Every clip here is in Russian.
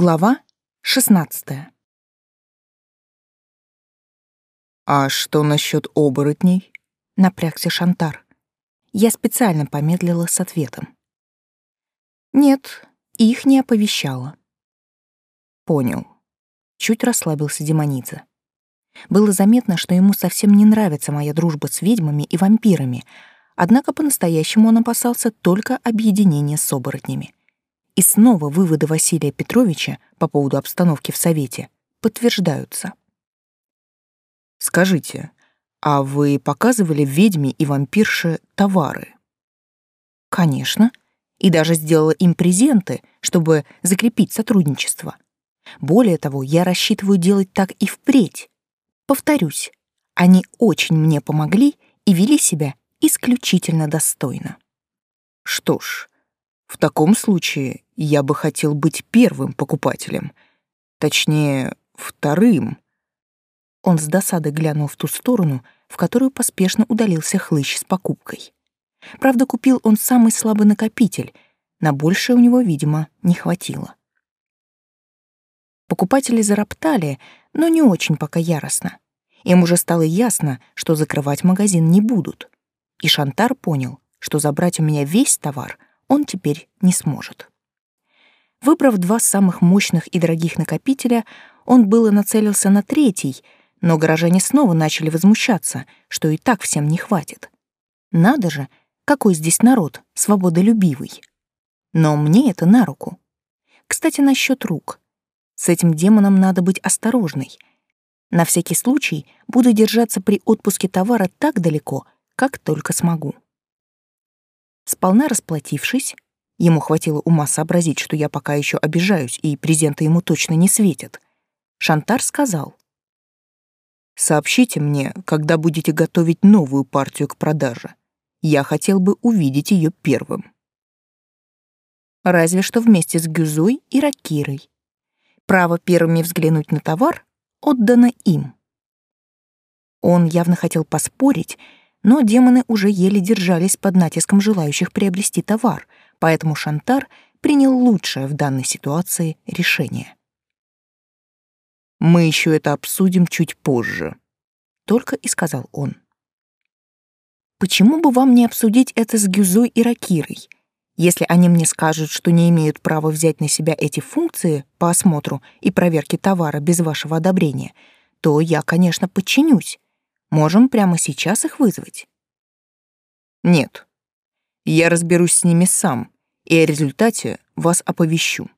Глава 16. А что насчет оборотней? Напрягся Шантар. Я специально помедлила с ответом. Нет, их не оповещала. Понял. Чуть расслабился демоница. Было заметно, что ему совсем не нравится моя дружба с ведьмами и вампирами, однако по-настоящему он опасался только объединения с оборотнями. И снова выводы Василия Петровича по поводу обстановки в Совете подтверждаются. «Скажите, а вы показывали ведьме и вампирше товары?» «Конечно. И даже сделала им презенты, чтобы закрепить сотрудничество. Более того, я рассчитываю делать так и впредь. Повторюсь, они очень мне помогли и вели себя исключительно достойно». «Что ж, в таком случае я бы хотел быть первым покупателем. Точнее, вторым. Он с досадой глянул в ту сторону, в которую поспешно удалился хлыщ с покупкой. Правда, купил он самый слабый накопитель, на большее у него, видимо, не хватило. Покупатели зароптали, но не очень пока яростно. Им уже стало ясно, что закрывать магазин не будут. И Шантар понял, что забрать у меня весь товар он теперь не сможет. Выбрав два самых мощных и дорогих накопителя, он было нацелился на третий, но горожане снова начали возмущаться, что и так всем не хватит. Надо же, какой здесь народ, свободолюбивый. Но мне это на руку. Кстати, насчет рук. С этим демоном надо быть осторожной. На всякий случай буду держаться при отпуске товара так далеко, как только смогу. Сполна расплатившись, ему хватило ума сообразить, что я пока еще обижаюсь и презенты ему точно не светят, Шантар сказал. «Сообщите мне, когда будете готовить новую партию к продаже. Я хотел бы увидеть ее первым». Разве что вместе с Гюзой и Ракирой. Право первыми взглянуть на товар отдано им. Он явно хотел поспорить, но демоны уже еле держались под натиском желающих приобрести товар, поэтому Шантар принял лучшее в данной ситуации решение. «Мы еще это обсудим чуть позже», — только и сказал он. «Почему бы вам не обсудить это с Гюзой и Ракирой? Если они мне скажут, что не имеют права взять на себя эти функции по осмотру и проверке товара без вашего одобрения, то я, конечно, подчинюсь. Можем прямо сейчас их вызвать. Нет. Я разберусь с ними сам, и о результате вас оповещу.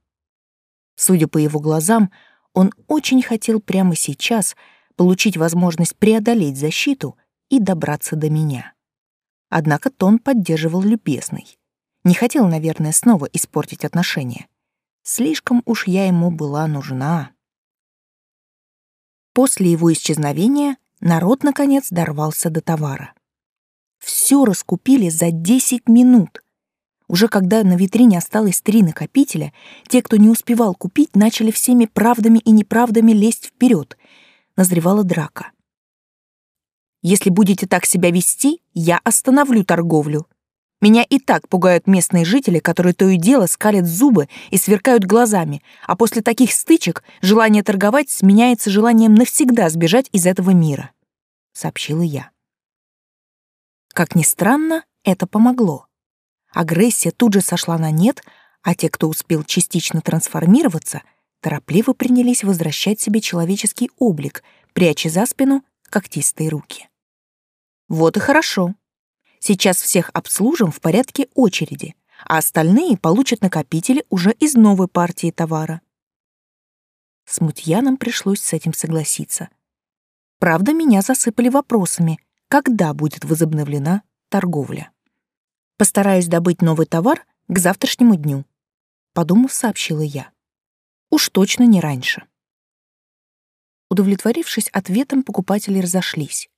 Судя по его глазам, он очень хотел прямо сейчас получить возможность преодолеть защиту и добраться до меня. Однако тон поддерживал любезный. Не хотел, наверное, снова испортить отношения. Слишком уж я ему была нужна. После его исчезновения народ, наконец, дорвался до товара. Все раскупили за 10 минут. Уже когда на витрине осталось три накопителя, те, кто не успевал купить, начали всеми правдами и неправдами лезть вперед. Назревала драка. «Если будете так себя вести, я остановлю торговлю», меня и так пугают местные жители, которые то и дело скалят зубы и сверкают глазами, а после таких стычек желание торговать сменяется желанием навсегда сбежать из этого мира», — сообщила я. Как ни странно, это помогло. Агрессия тут же сошла на нет, а те, кто успел частично трансформироваться, торопливо принялись возвращать себе человеческий облик, пряча за спину когтистые руки. Вот и хорошо. Сейчас всех обслужим в порядке очереди, а остальные получат накопители уже из новой партии товара. Смутьянам пришлось с этим согласиться. Правда, меня засыпали вопросами, когда будет возобновлена торговля. Постараюсь добыть новый товар к завтрашнему дню, подумав, сообщила я. Уж точно не раньше. Удовлетворившись ответом, покупатели разошлись.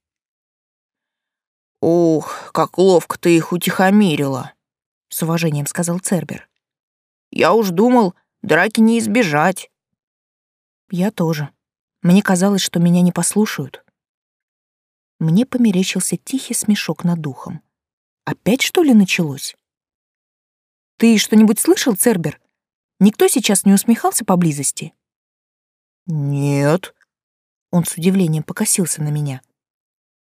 «Ух, как ловко ты их утихомирила», — с уважением сказал Цербер. «Я уж думал, драки не избежать». «Я тоже. Мне казалось, что меня не послушают». Мне померещился тихий смешок над духом. «Опять, что ли, началось?» «Ты что-нибудь слышал, Цербер?» Никто сейчас не усмехался поблизости? Нет. Он с удивлением покосился на меня.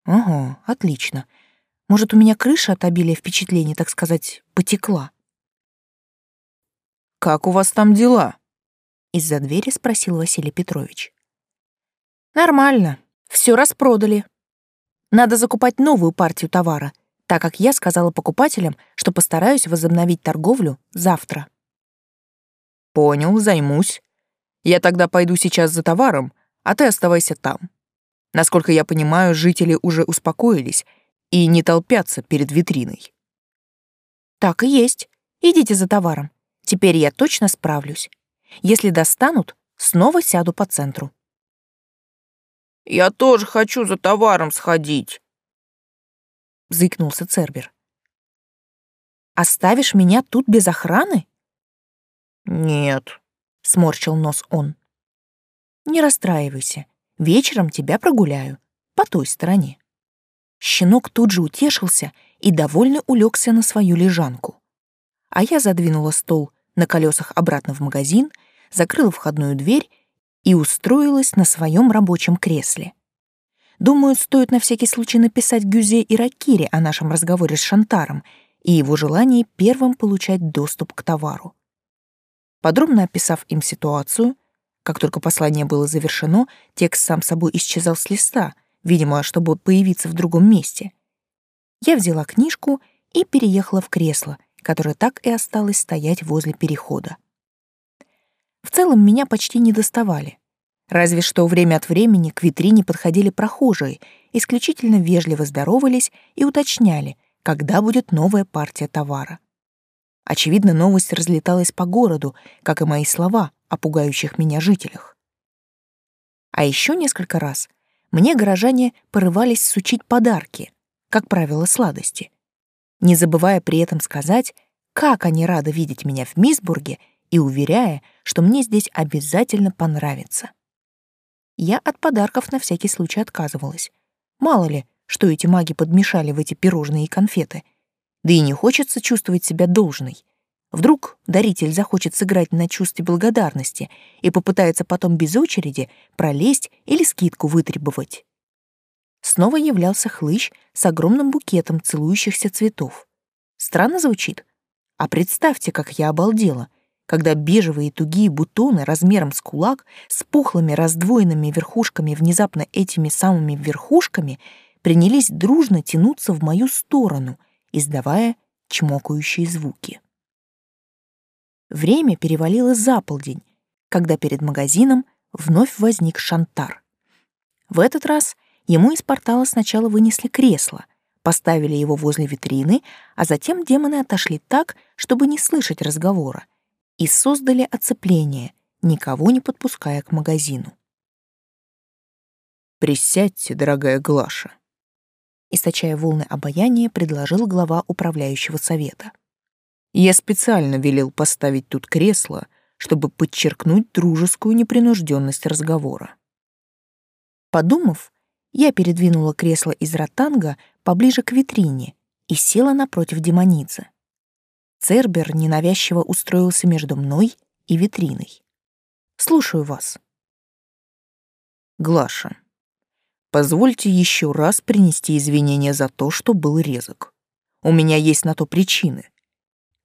Ага, отлично. Может, у меня крыша от обилия впечатлений, так сказать, потекла. Как у вас там дела? Из-за двери спросил Василий Петрович. Нормально. Все распродали. Надо закупать новую партию товара, так как я сказала покупателям, что постараюсь возобновить торговлю завтра. Понял, займусь. Я тогда пойду сейчас за товаром, а ты оставайся там. Насколько я понимаю, жители уже успокоились и не толпятся перед витриной. Так и есть. Идите за товаром. Теперь я точно справлюсь. Если достанут, снова сяду по центру. Я тоже хочу за товаром сходить. Зыкнулся Цербер. Оставишь меня тут без охраны? Нет, сморщил нос он. Не расстраивайся. Вечером тебя прогуляю. По той стороне. Щенок тут же утешился и довольно улегся на свою лежанку. А я задвинула стол на колесах обратно в магазин, закрыла входную дверь и устроилась на своем рабочем кресле. Думаю, стоит на всякий случай написать Гюзе и Ракире о нашем разговоре с Шантаром и его желании первым получать доступ к товару. Подробно описав им ситуацию, как только послание было завершено, текст сам собой исчезал с листа, видимо, чтобы появиться в другом месте. Я взяла книжку и переехала в кресло, которое так и осталось стоять возле перехода. В целом меня почти не доставали. Разве что время от времени к витрине подходили прохожие, исключительно вежливо здоровались и уточняли, когда будет новая партия товара. Очевидно, новость разлеталась по городу, как и мои слова о пугающих меня жителях. А еще несколько раз мне горожане порывались сучить подарки, как правило, сладости, не забывая при этом сказать, как они рады видеть меня в Мисбурге и уверяя, что мне здесь обязательно понравится. Я от подарков на всякий случай отказывалась. Мало ли, что эти маги подмешали в эти пирожные и конфеты. Да и не хочется чувствовать себя должной. Вдруг даритель захочет сыграть на чувстве благодарности и попытается потом без очереди пролезть или скидку вытребовать. Снова являлся хлыщ с огромным букетом целующихся цветов. Странно звучит? А представьте, как я обалдела, когда бежевые тугие бутоны размером с кулак с пухлыми раздвоенными верхушками внезапно этими самыми верхушками принялись дружно тянуться в мою сторону, издавая чмокающие звуки. Время перевалило за полдень, когда перед магазином вновь возник Шантар. В этот раз ему из портала сначала вынесли кресло, поставили его возле витрины, а затем демоны отошли так, чтобы не слышать разговора, и создали оцепление, никого не подпуская к магазину. «Присядьте, дорогая Глаша», — источая волны обаяния, предложил глава управляющего совета. Я специально велел поставить тут кресло, чтобы подчеркнуть дружескую непринужденность разговора. Подумав, я передвинула кресло из ротанга поближе к витрине и села напротив демоницы. Цербер ненавязчиво устроился между мной и витриной. «Слушаю вас». «Глаша, позвольте еще раз принести извинения за то, что был резок. У меня есть на то причины,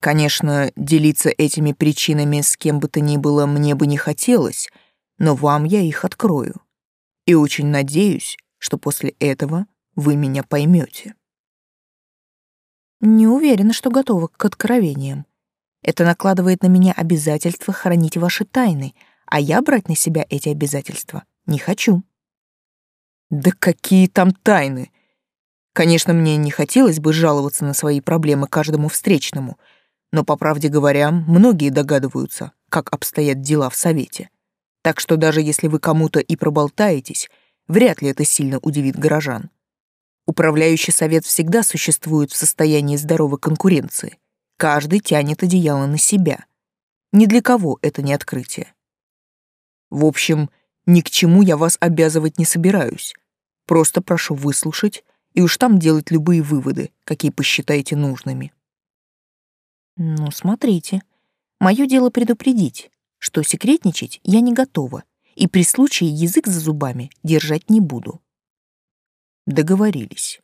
Конечно, делиться этими причинами с кем бы то ни было мне бы не хотелось, но вам я их открою. И очень надеюсь, что после этого вы меня поймете. Не уверена, что готова к откровениям. Это накладывает на меня обязательство хранить ваши тайны, а я брать на себя эти обязательства не хочу. Да какие там тайны? Конечно, мне не хотелось бы жаловаться на свои проблемы каждому встречному — но, по правде говоря, многие догадываются, как обстоят дела в Совете. Так что даже если вы кому-то и проболтаетесь, вряд ли это сильно удивит горожан. Управляющий совет всегда существует в состоянии здоровой конкуренции. Каждый тянет одеяло на себя. Ни для кого это не открытие. В общем, ни к чему я вас обязывать не собираюсь. Просто прошу выслушать и уж там делать любые выводы, какие посчитаете нужными. Ну, смотрите. Мое дело предупредить. что секретничать я не готова, и при случае язык за зубами держать не буду. Договорились.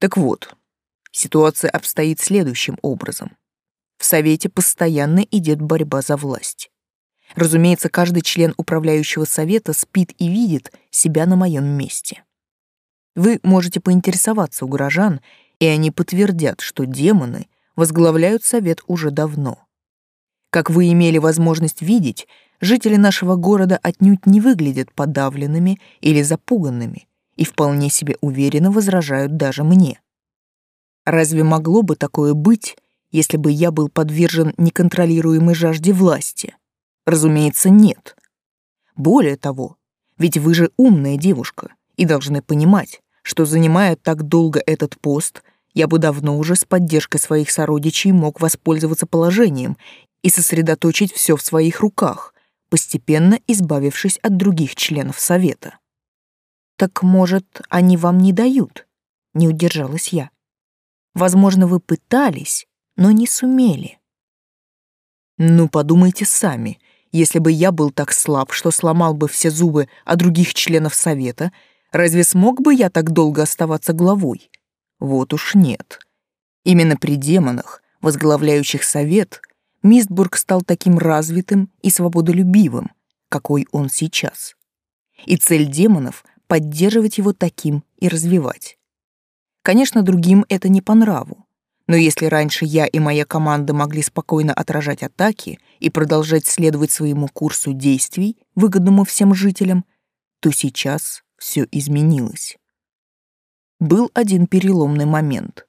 Так вот, ситуация обстоит следующим образом. В Совете постоянно идет борьба за власть. Разумеется, каждый член управляющего совета спит и видит себя на моем месте. Вы можете поинтересоваться у горожан, и они подтвердят, что демоны возглавляют совет уже давно. Как вы имели возможность видеть, жители нашего города отнюдь не выглядят подавленными или запуганными и вполне себе уверенно возражают даже мне. Разве могло бы такое быть, если бы я был подвержен неконтролируемой жажде власти? Разумеется, нет. Более того, ведь вы же умная девушка и должны понимать, что, занимая так долго этот пост, я бы давно уже с поддержкой своих сородичей мог воспользоваться положением и сосредоточить все в своих руках, постепенно избавившись от других членов совета. «Так, может, они вам не дают?» — не удержалась я. «Возможно, вы пытались, но не сумели». «Ну, подумайте сами. Если бы я был так слаб, что сломал бы все зубы от других членов совета, разве смог бы я так долго оставаться главой? Вот уж нет. Именно при демонах, возглавляющих совет, Мистбург стал таким развитым и свободолюбивым, какой он сейчас. И цель демонов — поддерживать его таким и развивать. Конечно, другим это не по нраву, но если раньше я и моя команда могли спокойно отражать атаки и продолжать следовать своему курсу действий, выгодному всем жителям, то сейчас все изменилось. Был один переломный момент.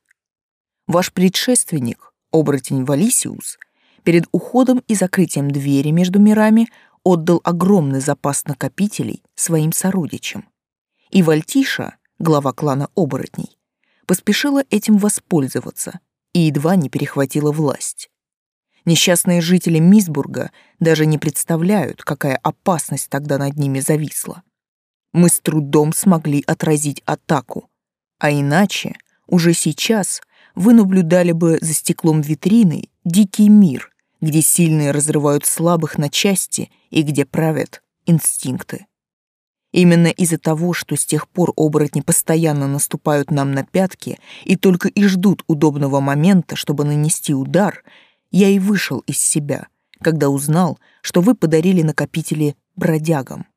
Ваш предшественник, оборотень Валисиус, перед уходом и закрытием двери между мирами отдал огромный запас накопителей своим сородичам. И Вальтиша, глава клана оборотней, поспешила этим воспользоваться и едва не перехватила власть. Несчастные жители Мисбурга даже не представляют, какая опасность тогда над ними зависла. Мы с трудом смогли отразить атаку, а иначе уже сейчас вы наблюдали бы за стеклом витрины дикий мир, где сильные разрывают слабых на части и где правят инстинкты. Именно из-за того, что с тех пор оборотни постоянно наступают нам на пятки и только и ждут удобного момента, чтобы нанести удар, я и вышел из себя, когда узнал, что вы подарили накопители бродягам.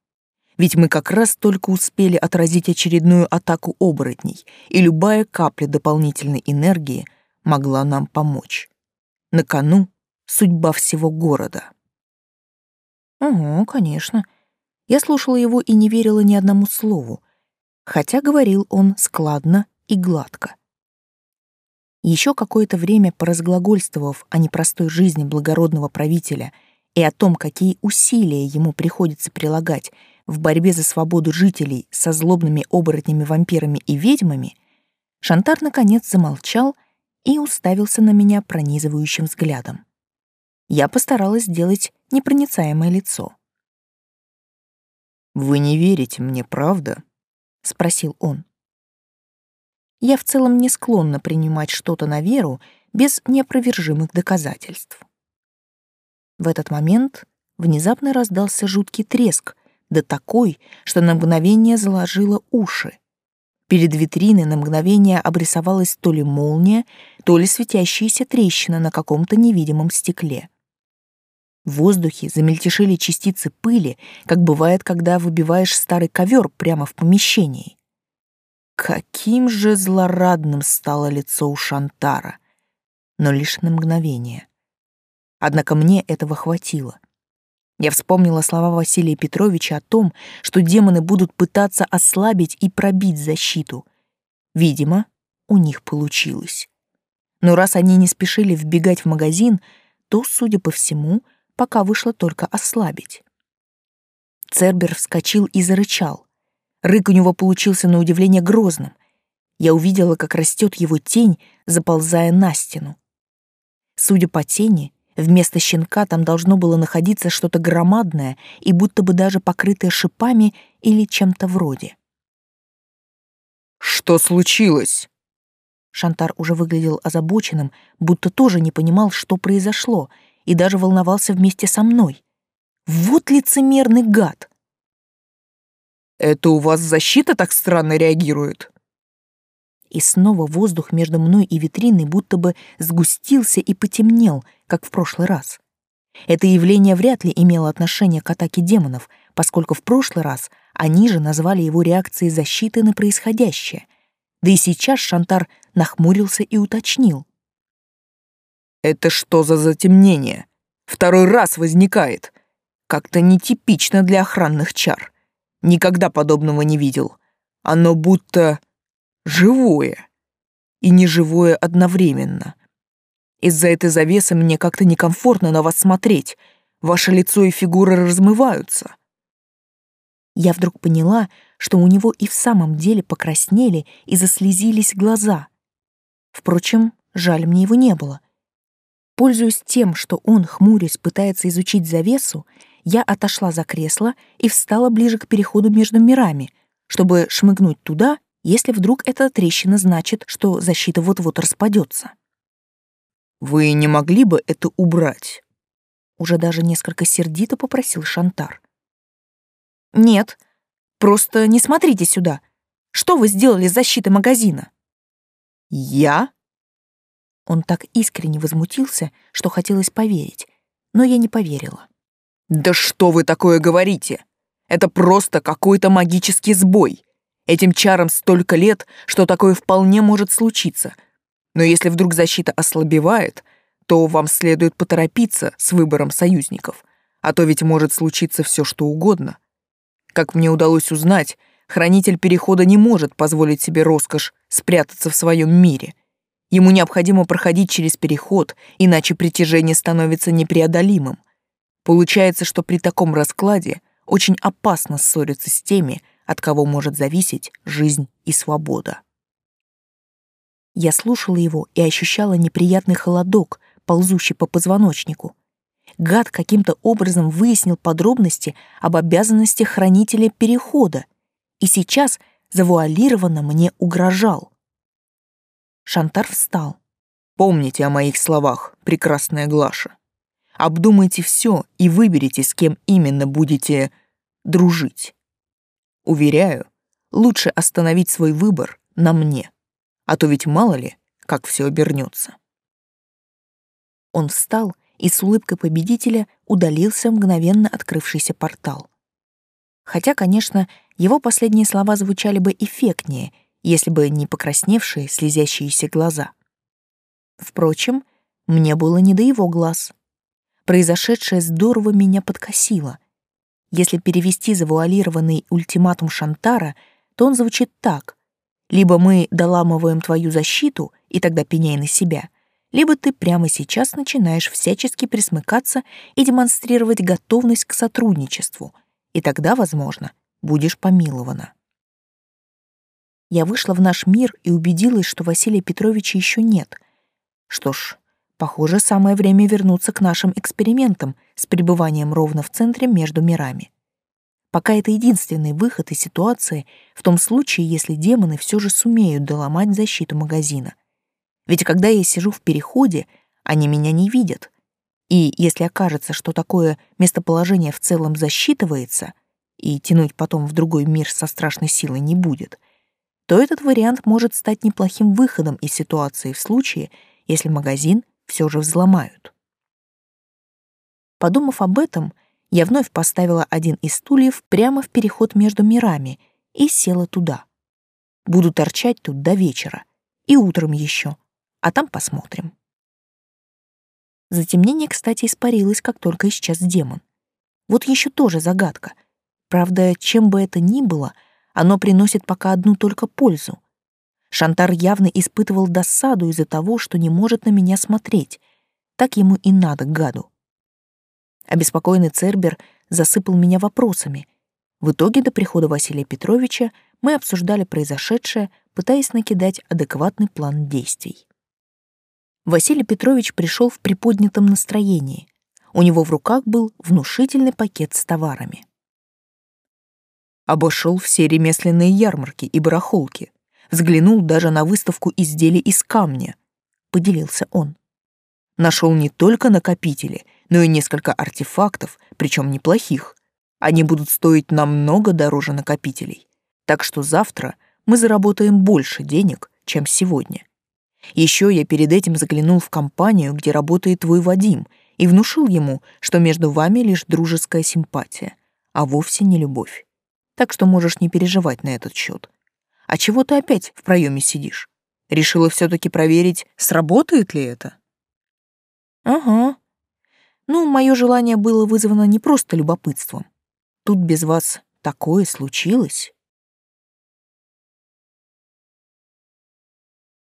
Ведь мы как раз только успели отразить очередную атаку оборотней, и любая капля дополнительной энергии могла нам помочь. На кону судьба всего города. Угу, конечно. Я слушала его и не верила ни одному слову, хотя говорил он складно и гладко. Еще какое-то время поразглагольствовав о непростой жизни благородного правителя и о том, какие усилия ему приходится прилагать в борьбе за свободу жителей со злобными оборотнями-вампирами и ведьмами, Шантар наконец замолчал и уставился на меня пронизывающим взглядом. Я постаралась сделать непроницаемое лицо. «Вы не верите мне, правда?» — спросил он. Я в целом не склонна принимать что-то на веру без неопровержимых доказательств. В этот момент внезапно раздался жуткий треск, да такой, что на мгновение заложило уши. Перед витриной на мгновение обрисовалась то ли молния, то ли светящаяся трещина на каком-то невидимом стекле. В воздухе замельтешили частицы пыли, как бывает, когда выбиваешь старый ковер прямо в помещении. Каким же злорадным стало лицо у Шантара, но лишь на мгновение. Однако мне этого хватило. Я вспомнила слова Василия Петровича о том, что демоны будут пытаться ослабить и пробить защиту. Видимо, у них получилось. Но раз они не спешили вбегать в магазин, то, судя по всему, — пока вышло только ослабить. Цербер вскочил и зарычал. Рык у него получился на удивление грозным. Я увидела, как растет его тень, заползая на стену. Судя по тени, вместо щенка там должно было находиться что-то громадное и будто бы даже покрытое шипами или чем-то вроде. «Что случилось?» Шантар уже выглядел озабоченным, будто тоже не понимал, что произошло — и даже волновался вместе со мной. Вот лицемерный гад! «Это у вас защита так странно реагирует?» И снова воздух между мной и витриной будто бы сгустился и потемнел, как в прошлый раз. Это явление вряд ли имело отношение к атаке демонов, поскольку в прошлый раз они же назвали его реакцией защиты на происходящее. Да и сейчас Шантар нахмурился и уточнил. «Это что за затемнение? Второй раз возникает. Как-то нетипично для охранных чар. Никогда подобного не видел. Оно будто живое и неживое одновременно. Из-за этой завесы мне как-то некомфортно на вас смотреть. Ваше лицо и фигура размываются. Я вдруг поняла, что у него и в самом деле покраснели и заслезились глаза. Впрочем, жаль мне его не было. Пользуясь тем, что он, хмурясь, пытается изучить завесу, я отошла за кресло и встала ближе к переходу между мирами, чтобы шмыгнуть туда, если вдруг эта трещина значит, что защита вот-вот распадется. Вы не могли бы это убрать? Уже даже несколько сердито попросил Шантар. Нет, просто не смотрите сюда. Что вы сделали с защитой магазина? Я? Он так искренне возмутился, что хотелось поверить, но я не поверила. Да что вы такое говорите? Это просто какой-то магический сбой. Этим чарам столько лет, что такое вполне может случиться — но если вдруг защита ослабевает, то вам следует поторопиться с выбором союзников, а то ведь может случиться все, что угодно. Как мне удалось узнать, хранитель перехода не может позволить себе роскошь спрятаться в своем мире. Ему необходимо проходить через переход, иначе притяжение становится непреодолимым. Получается, что при таком раскладе очень опасно ссориться с теми, от кого может зависеть жизнь и свобода. Я слушала его и ощущала неприятный холодок, ползущий по позвоночнику. Гад каким-то образом выяснил подробности об обязанностях хранителя перехода и сейчас завуалированно мне угрожал. Шантар встал. «Помните о моих словах, прекрасная Глаша. Обдумайте все и выберите, с кем именно будете дружить. Уверяю, лучше остановить свой выбор на мне» а то ведь мало ли, как все обернется. Он встал и с улыбкой победителя удалился мгновенно открывшийся портал. Хотя, конечно, его последние слова звучали бы эффектнее, если бы не покрасневшие, слезящиеся глаза. Впрочем, мне было не до его глаз. Произошедшее здорово меня подкосило. Если перевести завуалированный ультиматум Шантара, то он звучит так. Либо мы доламываем твою защиту, и тогда пеняй на себя, либо ты прямо сейчас начинаешь всячески присмыкаться и демонстрировать готовность к сотрудничеству, и тогда, возможно, будешь помилована. Я вышла в наш мир и убедилась, что Василия Петровича еще нет. Что ж, похоже, самое время вернуться к нашим экспериментам с пребыванием ровно в центре между мирами пока это единственный выход из ситуации в том случае, если демоны все же сумеют доломать защиту магазина. Ведь когда я сижу в переходе, они меня не видят. И если окажется, что такое местоположение в целом засчитывается, и тянуть потом в другой мир со страшной силой не будет, то этот вариант может стать неплохим выходом из ситуации в случае, если магазин все же взломают. Подумав об этом, я вновь поставила один из стульев прямо в переход между мирами и села туда. Буду торчать тут до вечера. И утром еще. А там посмотрим. Затемнение, кстати, испарилось, как только исчез демон. Вот еще тоже загадка. Правда, чем бы это ни было, оно приносит пока одну только пользу. Шантар явно испытывал досаду из-за того, что не может на меня смотреть. Так ему и надо, гаду. Обеспокоенный Цербер засыпал меня вопросами. В итоге до прихода Василия Петровича мы обсуждали произошедшее, пытаясь накидать адекватный план действий. Василий Петрович пришел в приподнятом настроении. У него в руках был внушительный пакет с товарами. Обошел все ремесленные ярмарки и барахолки, взглянул даже на выставку изделий из камня, поделился он. Нашел не только накопители — но и несколько артефактов, причем неплохих. Они будут стоить намного дороже накопителей. Так что завтра мы заработаем больше денег, чем сегодня. Еще я перед этим заглянул в компанию, где работает твой Вадим, и внушил ему, что между вами лишь дружеская симпатия, а вовсе не любовь. Так что можешь не переживать на этот счет. А чего ты опять в проеме сидишь? Решила все-таки проверить, сработает ли это? Ага. Ну, мое желание было вызвано не просто любопытством. Тут без вас такое случилось.